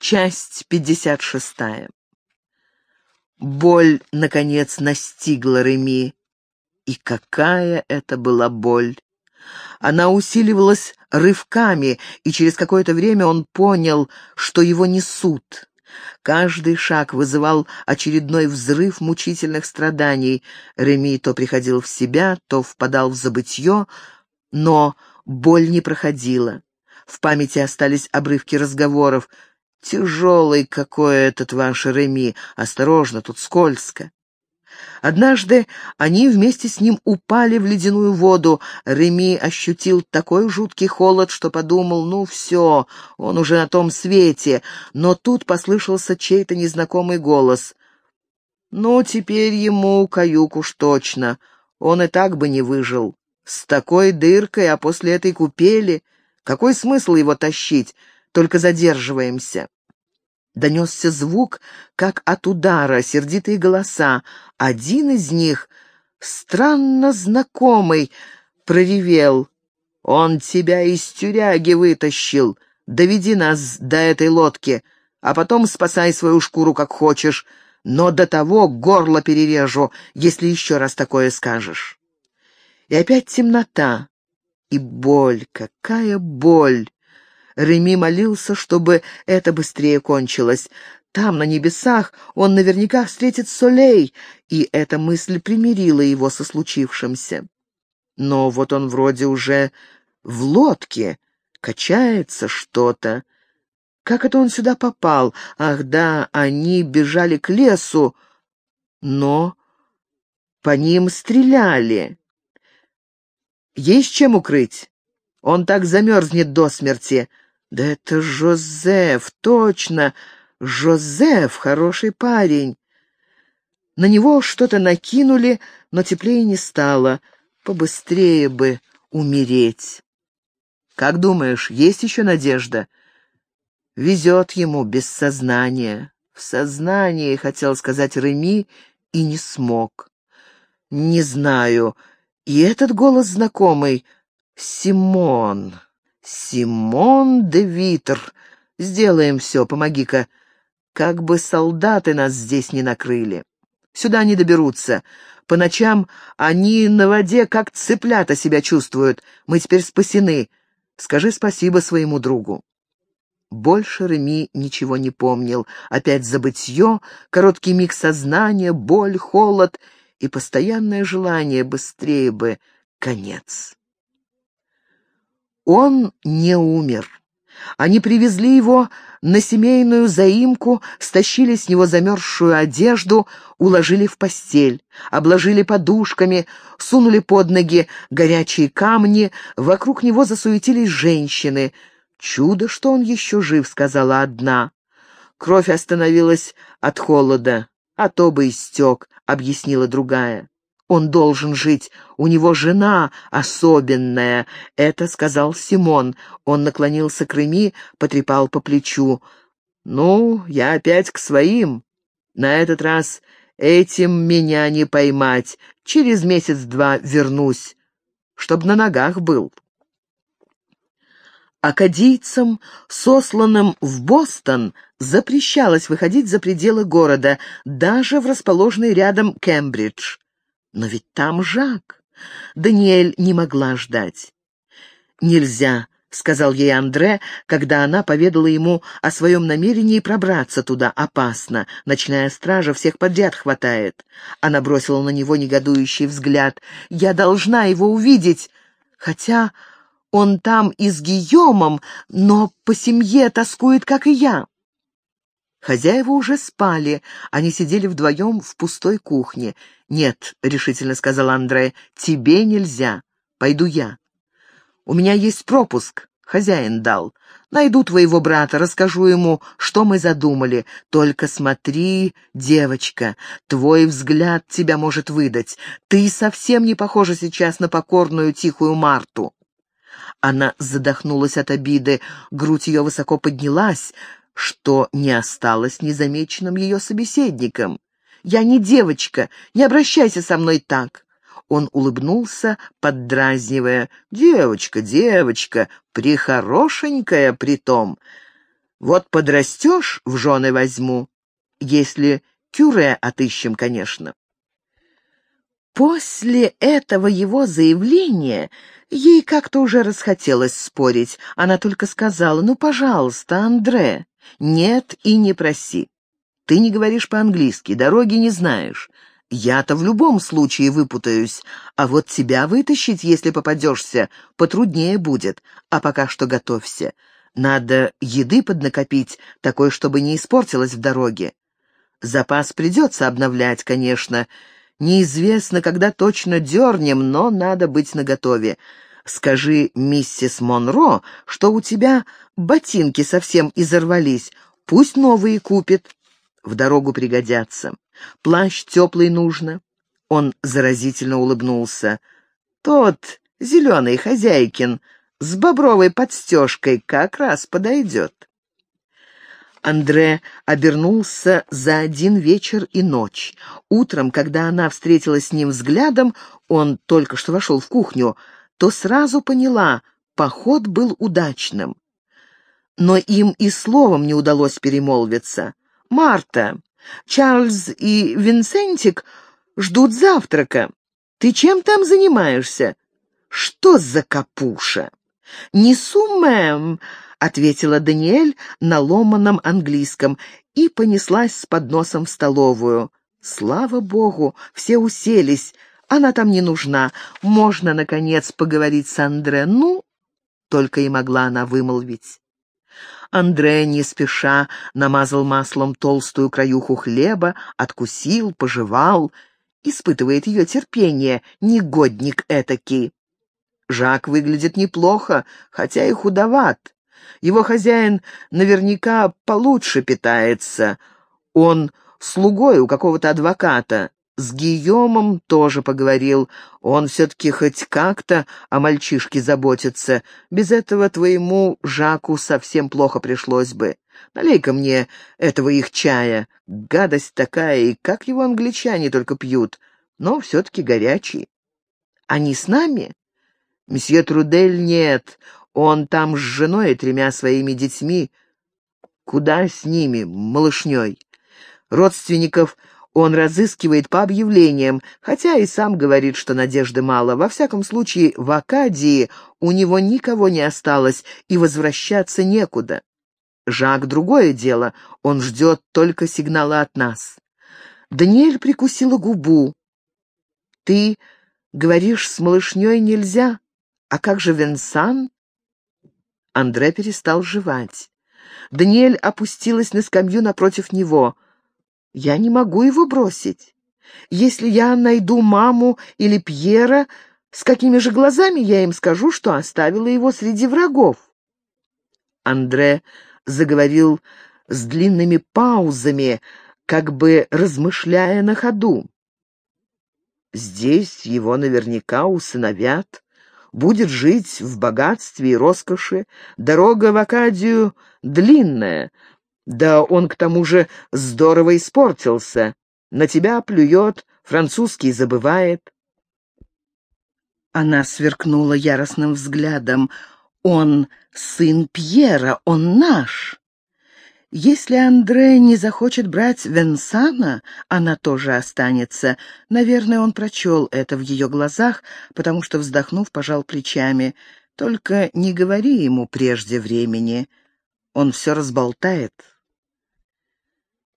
Часть 56. Боль, наконец, настигла Реми. И какая это была боль! Она усиливалась рывками, и через какое-то время он понял, что его несут. Каждый шаг вызывал очередной взрыв мучительных страданий. Реми то приходил в себя, то впадал в забытье, но боль не проходила. В памяти остались обрывки разговоров. «Тяжелый какой этот ваш Реми! Осторожно, тут скользко!» Однажды они вместе с ним упали в ледяную воду. Реми ощутил такой жуткий холод, что подумал, ну все, он уже на том свете. Но тут послышался чей-то незнакомый голос. Ну, теперь ему каюк уж точно. Он и так бы не выжил. С такой дыркой, а после этой купели... Какой смысл его тащить? Только задерживаемся. Донесся звук, как от удара, сердитые голоса. Один из них, странно знакомый, проревел. «Он тебя из тюряги вытащил. Доведи нас до этой лодки, а потом спасай свою шкуру как хочешь, но до того горло перережу, если еще раз такое скажешь». И опять темнота. И боль, какая боль! Реми молился, чтобы это быстрее кончилось. Там, на небесах, он наверняка встретит Солей, и эта мысль примирила его со случившимся. Но вот он вроде уже в лодке, качается что-то. Как это он сюда попал? Ах да, они бежали к лесу, но по ним стреляли. Есть чем укрыть? Он так замерзнет до смерти. Да это Жозеф, точно! Жозеф, хороший парень. На него что-то накинули, но теплее не стало. Побыстрее бы умереть. Как думаешь, есть еще надежда? Везет ему без сознания. В сознании, хотел сказать Реми, и не смог. Не знаю. И этот голос знакомый. Симон. «Симон де Витр! Сделаем все, помоги-ка. Как бы солдаты нас здесь не накрыли. Сюда не доберутся. По ночам они на воде как цыплята себя чувствуют. Мы теперь спасены. Скажи спасибо своему другу». Больше Реми ничего не помнил. Опять забытье, короткий миг сознания, боль, холод и постоянное желание быстрее бы конец. Он не умер. Они привезли его на семейную заимку, стащили с него замерзшую одежду, уложили в постель, обложили подушками, сунули под ноги горячие камни, вокруг него засуетились женщины. «Чудо, что он еще жив», — сказала одна. Кровь остановилась от холода, а то бы истек, — объяснила другая. Он должен жить. У него жена особенная. Это сказал Симон. Он наклонился к Реми, потрепал по плечу. «Ну, я опять к своим. На этот раз этим меня не поймать. Через месяц-два вернусь, чтоб на ногах был». Акадийцам, сосланным в Бостон, запрещалось выходить за пределы города, даже в расположенный рядом Кембридж. Но ведь там Жак. Даниэль не могла ждать. «Нельзя», — сказал ей Андре, когда она поведала ему о своем намерении пробраться туда. «Опасно. Ночная стража всех подряд хватает». Она бросила на него негодующий взгляд. «Я должна его увидеть, хотя он там и с Гийомом, но по семье тоскует, как и я». Хозяева уже спали, они сидели вдвоем в пустой кухне. «Нет», — решительно сказал Андре, — «тебе нельзя. Пойду я. У меня есть пропуск, хозяин дал. Найду твоего брата, расскажу ему, что мы задумали. Только смотри, девочка, твой взгляд тебя может выдать. Ты совсем не похожа сейчас на покорную тихую Марту». Она задохнулась от обиды, грудь ее высоко поднялась, что не осталось незамеченным ее собеседником. «Я не девочка, не обращайся со мной так!» Он улыбнулся, поддразнивая. «Девочка, девочка, прихорошенькая притом!» Вот подрастешь, в жены возьму, если кюре отыщем, конечно. После этого его заявления ей как-то уже расхотелось спорить. Она только сказала, ну, пожалуйста, Андре, нет и не проси. Ты не говоришь по-английски, дороги не знаешь. Я-то в любом случае выпутаюсь, а вот тебя вытащить, если попадешься, потруднее будет. А пока что готовься. Надо еды поднакопить, такой, чтобы не испортилась в дороге. Запас придется обновлять, конечно. Неизвестно, когда точно дернем, но надо быть наготове. Скажи миссис Монро, что у тебя ботинки совсем изорвались. Пусть новые купит. В дорогу пригодятся. Плащ теплый нужно. Он заразительно улыбнулся. Тот, зеленый хозяйкин, с бобровой подстежкой как раз подойдет. Андре обернулся за один вечер и ночь. Утром, когда она встретилась с ним взглядом, он только что вошел в кухню, то сразу поняла, поход был удачным. Но им и словом не удалось перемолвиться. «Марта, Чарльз и Винсентик ждут завтрака. Ты чем там занимаешься?» «Что за капуша?» «Несу, мэм», — ответила Даниэль на ломаном английском и понеслась с подносом в столовую. Слава богу, все уселись, она там не нужна. Можно, наконец, поговорить с Андре. Ну, только и могла она вымолвить. Андре не спеша намазал маслом толстую краюху хлеба, откусил, пожевал. Испытывает ее терпение, негодник этакий. Жак выглядит неплохо, хотя и худоват. Его хозяин наверняка получше питается. Он слугой у какого-то адвоката. С Гийомом тоже поговорил. Он все-таки хоть как-то о мальчишке заботится. Без этого твоему Жаку совсем плохо пришлось бы. Налей-ка мне этого их чая. Гадость такая, и как его англичане только пьют. Но все-таки горячий. Они с нами? Месье Трудель нет. Он там с женой и тремя своими детьми. Куда с ними, малышней? Родственников он разыскивает по объявлениям, хотя и сам говорит, что надежды мало. Во всяком случае, в Акадии у него никого не осталось, и возвращаться некуда. Жак — другое дело, он ждет только сигнала от нас. Даниэль прикусила губу. «Ты говоришь, с малышней нельзя?» «А как же Венсан?» Андре перестал жевать. Даниэль опустилась на скамью напротив него. «Я не могу его бросить. Если я найду маму или Пьера, с какими же глазами я им скажу, что оставила его среди врагов?» Андре заговорил с длинными паузами, как бы размышляя на ходу. «Здесь его наверняка усыновят, будет жить в богатстве и роскоши. Дорога в Акадию длинная, да он к тому же здорово испортился. На тебя плюет, французский забывает. Она сверкнула яростным взглядом. «Он сын Пьера, он наш!» Если Андре не захочет брать Венсана, она тоже останется. Наверное, он прочел это в ее глазах, потому что, вздохнув, пожал плечами. Только не говори ему прежде времени. Он все разболтает.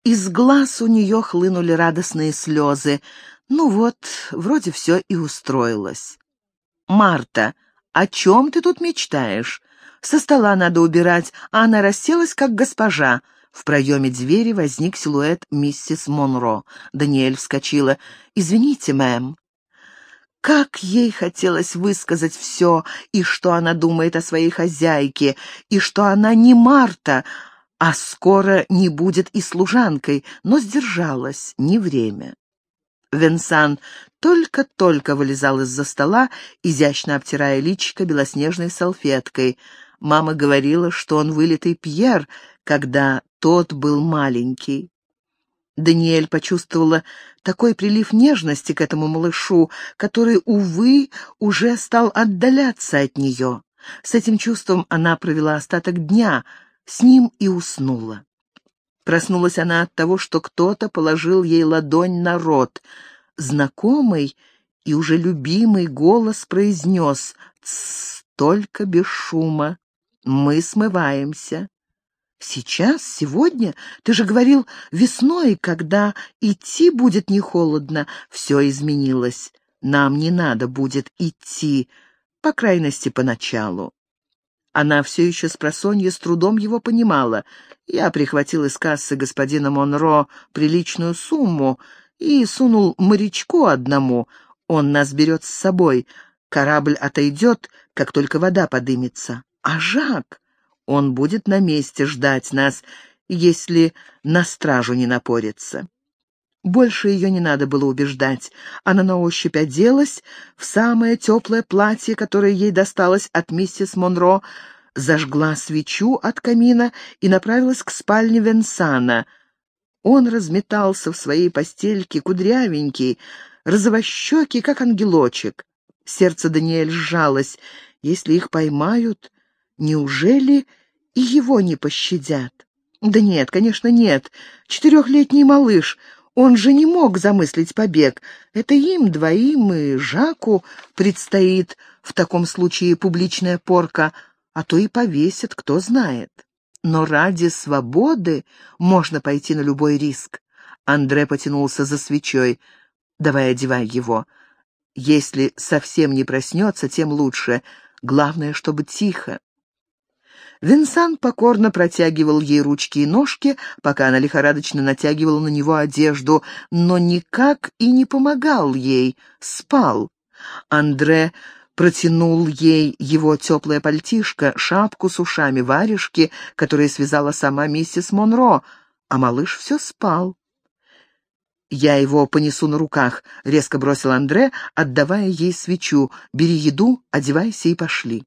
Из глаз у нее хлынули радостные слезы. Ну вот, вроде все и устроилось. «Марта, о чем ты тут мечтаешь?» Со стола надо убирать, а она расселась, как госпожа. В проеме двери возник силуэт миссис Монро. Даниэль вскочила. «Извините, мэм». Как ей хотелось высказать все, и что она думает о своей хозяйке, и что она не Марта, а скоро не будет и служанкой, но сдержалась, не время. Венсан только-только вылезал из-за стола, изящно обтирая личико белоснежной салфеткой — Мама говорила, что он вылитый Пьер, когда тот был маленький. Даниэль почувствовала такой прилив нежности к этому малышу, который, увы, уже стал отдаляться от нее. С этим чувством она провела остаток дня, с ним и уснула. Проснулась она от того, что кто-то положил ей ладонь на рот. Знакомый и уже любимый голос произнес «Тссс, только без шума, мы смываемся». «Сейчас? Сегодня? Ты же говорил весной, когда идти будет не холодно. Все изменилось. Нам не надо будет идти, по крайности, поначалу». Она все еще с просонья с трудом его понимала. Я прихватил из кассы господина Монро приличную сумму и сунул морячку одному. Он нас берет с собой. Корабль отойдет, как только вода подымется. А Жак? Он будет на месте ждать нас, если на стражу не напорится. Больше ее не надо было убеждать. Она на ощупь оделась в самое теплое платье, которое ей досталось от миссис Монро, зажгла свечу от камина и направилась к спальне Венсана. Он разметался в своей постельке, кудрявенький, розовощекий, как ангелочек. Сердце Даниэль сжалось. Если их поймают, неужели и его не пощадят? Да нет, конечно, нет. Четырехлетний малыш — он же не мог замыслить побег. Это им двоим и Жаку предстоит в таком случае публичная порка, а то и повесят, кто знает. Но ради свободы можно пойти на любой риск. Андре потянулся за свечой. «Давай одевай его. Если совсем не проснется, тем лучше. Главное, чтобы тихо». Винсан покорно протягивал ей ручки и ножки, пока она лихорадочно натягивала на него одежду, но никак и не помогал ей, спал. Андре протянул ей его теплое пальтишко, шапку с ушами, варежки, которые связала сама миссис Монро, а малыш все спал. «Я его понесу на руках», — резко бросил Андре, отдавая ей свечу. «Бери еду, одевайся и пошли».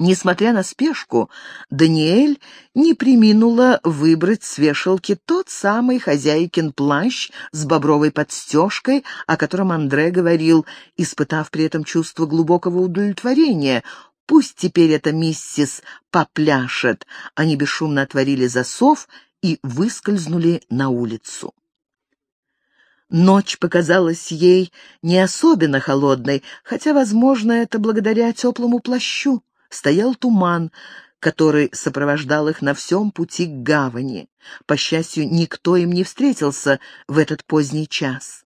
Несмотря на спешку, Даниэль не приминула выбрать с вешалки тот самый хозяйкин плащ с бобровой подстежкой, о котором Андре говорил, испытав при этом чувство глубокого удовлетворения. Пусть теперь эта миссис попляшет. Они бесшумно отворили засов и выскользнули на улицу. Ночь показалась ей не особенно холодной, хотя, возможно, это благодаря теплому плащу стоял туман, который сопровождал их на всем пути к гавани. По счастью, никто им не встретился в этот поздний час.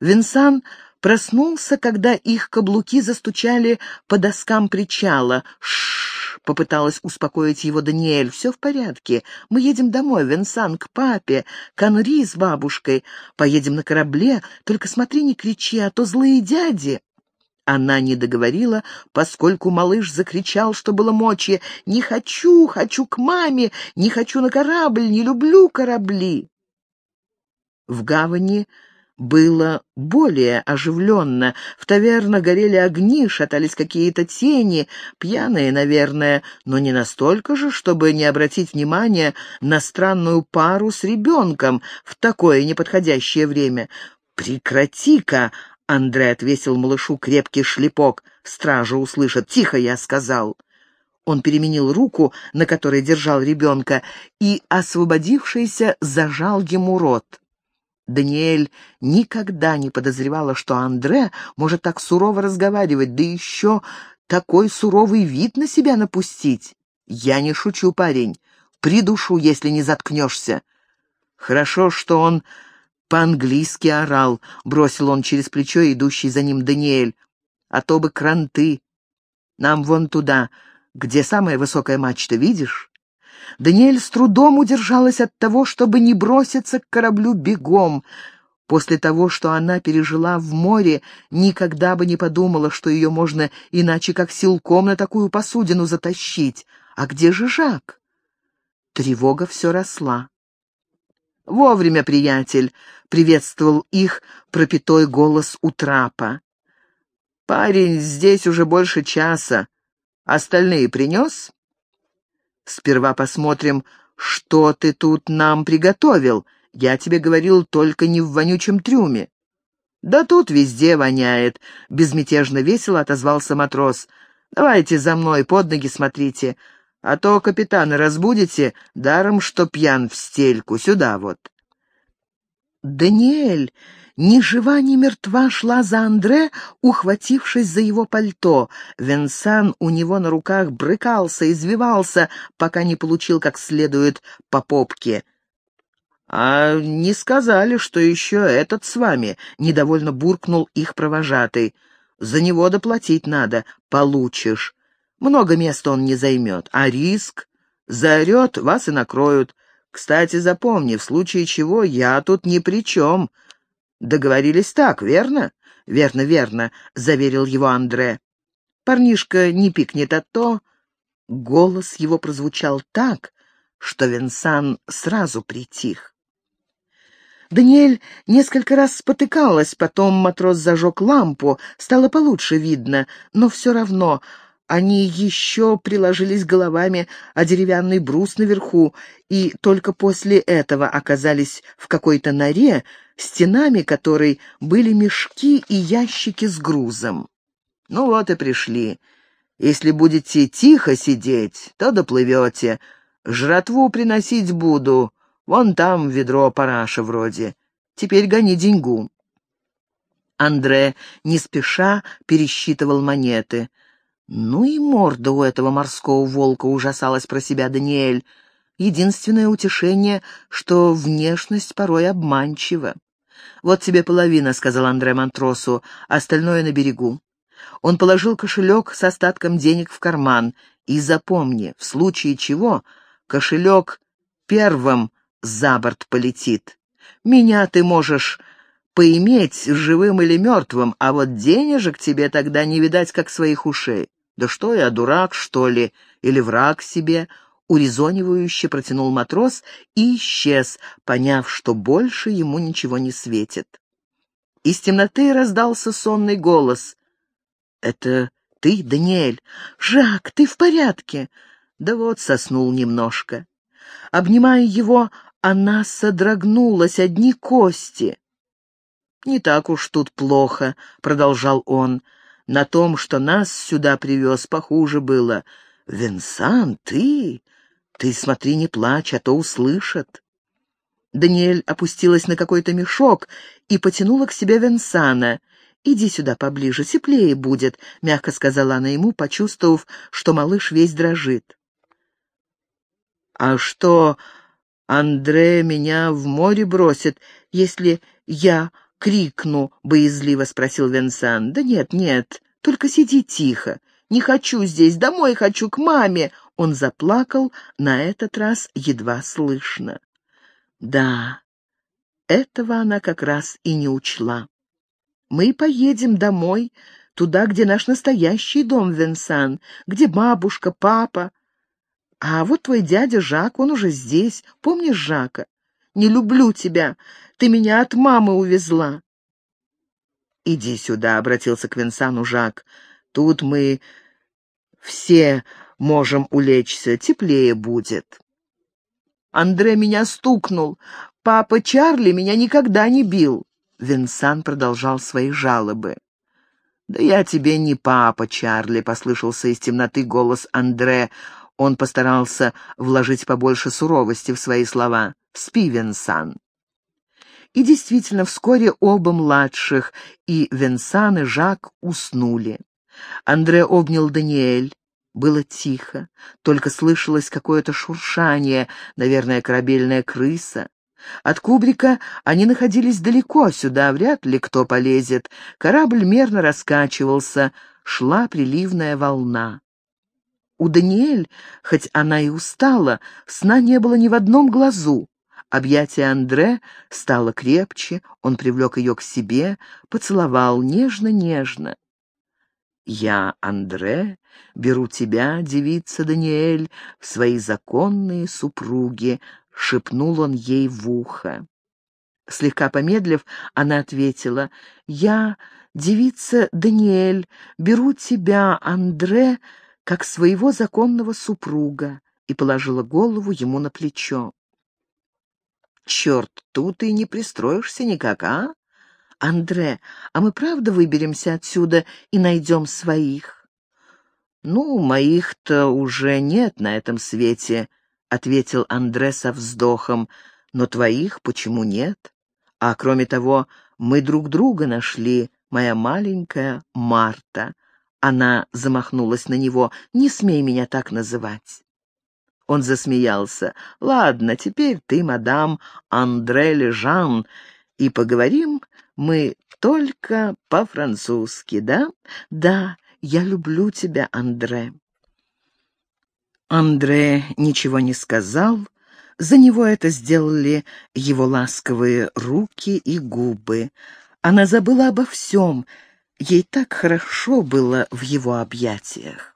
Винсан проснулся, когда их каблуки застучали по доскам причала. Шш! попыталась успокоить его Даниэль. «Все в порядке. Мы едем домой, Винсан, к папе, к Анри с бабушкой. Поедем на корабле. Только смотри, не кричи, а то злые дяди...» Она не договорила, поскольку малыш закричал, что было мочи. «Не хочу, хочу к маме, не хочу на корабль, не люблю корабли». В гавани было более оживленно. В тавернах горели огни, шатались какие-то тени, пьяные, наверное, но не настолько же, чтобы не обратить внимания на странную пару с ребенком в такое неподходящее время. «Прекрати-ка!» Андре отвесил малышу крепкий шлепок. «Стража услышат. Тихо, я сказал». Он переменил руку, на которой держал ребенка, и, освободившийся, зажал ему рот. Даниэль никогда не подозревала, что Андре может так сурово разговаривать, да еще такой суровый вид на себя напустить. «Я не шучу, парень. Придушу, если не заткнешься». Хорошо, что он по-английски орал, бросил он через плечо идущий за ним Даниэль. А то бы кранты. Нам вон туда, где самая высокая мачта, видишь? Даниэль с трудом удержалась от того, чтобы не броситься к кораблю бегом. После того, что она пережила в море, никогда бы не подумала, что ее можно иначе как силком на такую посудину затащить. А где же Жак? Тревога все росла. «Вовремя, приятель!» — приветствовал их пропитой голос у трапа. «Парень здесь уже больше часа. Остальные принес?» «Сперва посмотрим, что ты тут нам приготовил. Я тебе говорил, только не в вонючем трюме». «Да тут везде воняет», — безмятежно весело отозвался матрос. «Давайте за мной, под ноги смотрите. А то капитана разбудите, даром что пьян в стельку. Сюда вот». Даниэль, ни жива, ни мертва, шла за Андре, ухватившись за его пальто. Венсан у него на руках брыкался, извивался, пока не получил как следует по попке. «А не сказали, что еще этот с вами», — недовольно буркнул их провожатый. «За него доплатить надо, получишь. Много места он не займет, а риск? Заорет, вас и накроют. Кстати, запомни, в случае чего я тут ни при чем. Договорились так, верно? Верно, верно, заверил его Андре. Парнишка не пикнет, а то... Голос его прозвучал так, что Венсан сразу притих. Даниэль несколько раз спотыкалась, потом матрос зажег лампу, стало получше видно, но все равно они еще приложились головами о деревянный брус наверху, и только после этого оказались в какой-то норе, стенами которой были мешки и ящики с грузом. «Ну вот и пришли. Если будете тихо сидеть, то доплывете. Жратву приносить буду. Вон там ведро параша вроде. Теперь гони деньгу». Андре не спеша пересчитывал монеты — ну и морда у этого морского волка ужасалась про себя Даниэль. Единственное утешение, что внешность порой обманчива. «Вот тебе половина», — сказал Андре Монтросу, — «остальное на берегу». Он положил кошелек с остатком денег в карман. И запомни, в случае чего кошелек первым за борт полетит. Меня ты можешь поиметь живым или мертвым, а вот денежек тебе тогда не видать, как своих ушей. «Да что я, дурак, что ли? Или враг себе?» Урезонивающе протянул матрос и исчез, поняв, что больше ему ничего не светит. Из темноты раздался сонный голос. «Это ты, Даниэль? Жак, ты в порядке?» Да вот соснул немножко. Обнимая его, она содрогнулась, одни кости. «Не так уж тут плохо», — продолжал он. На том, что нас сюда привез, похуже было. Венсан, ты? Ты смотри, не плачь, а то услышат. Даниэль опустилась на какой-то мешок и потянула к себе Венсана. «Иди сюда поближе, теплее будет», — мягко сказала она ему, почувствовав, что малыш весь дрожит. «А что, Андре меня в море бросит, если я — крикну, — боязливо спросил Венсан. «Да нет, нет, только сиди тихо. Не хочу здесь, домой хочу, к маме!» Он заплакал, на этот раз едва слышно. Да, этого она как раз и не учла. «Мы поедем домой, туда, где наш настоящий дом, Венсан, где бабушка, папа. А вот твой дядя Жак, он уже здесь. Помнишь Жака? Не люблю тебя. Ты меня от мамы увезла». «Иди сюда», — обратился к Винсану Жак. «Тут мы все можем улечься, теплее будет». «Андре меня стукнул. Папа Чарли меня никогда не бил». Винсан продолжал свои жалобы. «Да я тебе не папа, Чарли», — послышался из темноты голос Андре. Он постарался вложить побольше суровости в свои слова. «Спи, Винсан». И действительно, вскоре оба младших, и Венсан, и Жак уснули. Андре обнял Даниэль. Было тихо, только слышалось какое-то шуршание, наверное, корабельная крыса. От кубрика они находились далеко, сюда вряд ли кто полезет. Корабль мерно раскачивался, шла приливная волна. У Даниэль, хоть она и устала, сна не было ни в одном глазу. Объятие Андре стало крепче, он привлек ее к себе, поцеловал нежно-нежно. «Я, Андре, беру тебя, девица Даниэль, в свои законные супруги», — шепнул он ей в ухо. Слегка помедлив, она ответила, «Я, девица Даниэль, беру тебя, Андре, как своего законного супруга», и положила голову ему на плечо. Черт, тут и не пристроишься никак, а? Андре, а мы правда выберемся отсюда и найдем своих? «Ну, моих-то уже нет на этом свете», — ответил Андре со вздохом. «Но твоих почему нет? А кроме того, мы друг друга нашли, моя маленькая Марта». Она замахнулась на него. «Не смей меня так называть». Он засмеялся. «Ладно, теперь ты, мадам Андре Лежан, и поговорим мы только по-французски, да?» «Да, я люблю тебя, Андре». Андре ничего не сказал. За него это сделали его ласковые руки и губы. Она забыла обо всем. Ей так хорошо было в его объятиях.